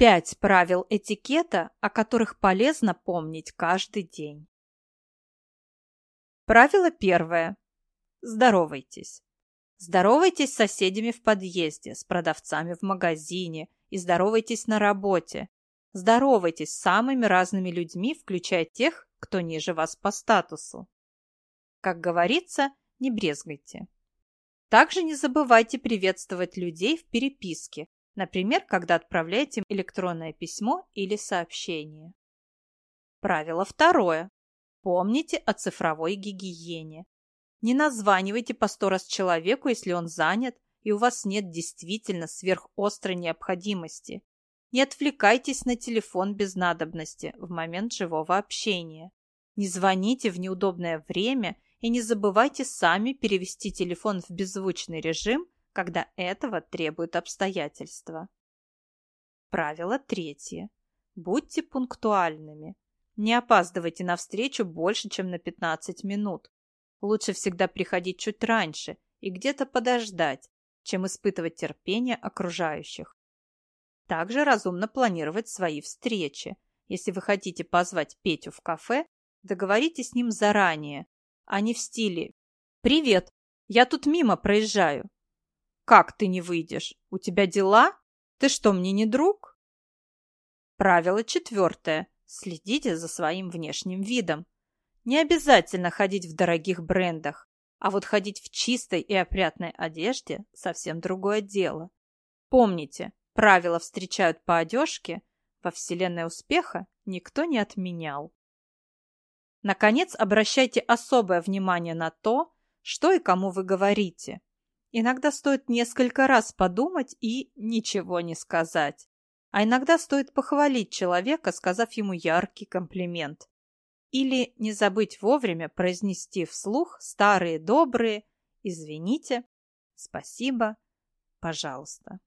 Пять правил этикета, о которых полезно помнить каждый день. Правило первое. Здоровайтесь. Здоровайтесь с соседями в подъезде, с продавцами в магазине и здоровайтесь на работе. Здоровайтесь с самыми разными людьми, включая тех, кто ниже вас по статусу. Как говорится, не брезгайте. Также не забывайте приветствовать людей в переписке, например, когда отправляете электронное письмо или сообщение. Правило второе. Помните о цифровой гигиене. Не названивайте по сто раз человеку, если он занят, и у вас нет действительно сверхострой необходимости. Не отвлекайтесь на телефон без надобности в момент живого общения. Не звоните в неудобное время и не забывайте сами перевести телефон в беззвучный режим, когда этого требуют обстоятельства. Правило третье. Будьте пунктуальными. Не опаздывайте на встречу больше, чем на 15 минут. Лучше всегда приходить чуть раньше и где-то подождать, чем испытывать терпение окружающих. Также разумно планировать свои встречи. Если вы хотите позвать Петю в кафе, договоритесь с ним заранее, а не в стиле «Привет, я тут мимо проезжаю». «Как ты не выйдешь? У тебя дела? Ты что, мне не друг?» Правило четвертое. Следите за своим внешним видом. Не обязательно ходить в дорогих брендах, а вот ходить в чистой и опрятной одежде – совсем другое дело. Помните, правила встречают по одежке, во вселенной успеха никто не отменял. Наконец, обращайте особое внимание на то, что и кому вы говорите. Иногда стоит несколько раз подумать и ничего не сказать. А иногда стоит похвалить человека, сказав ему яркий комплимент. Или не забыть вовремя произнести вслух старые добрые «извините», «спасибо», «пожалуйста».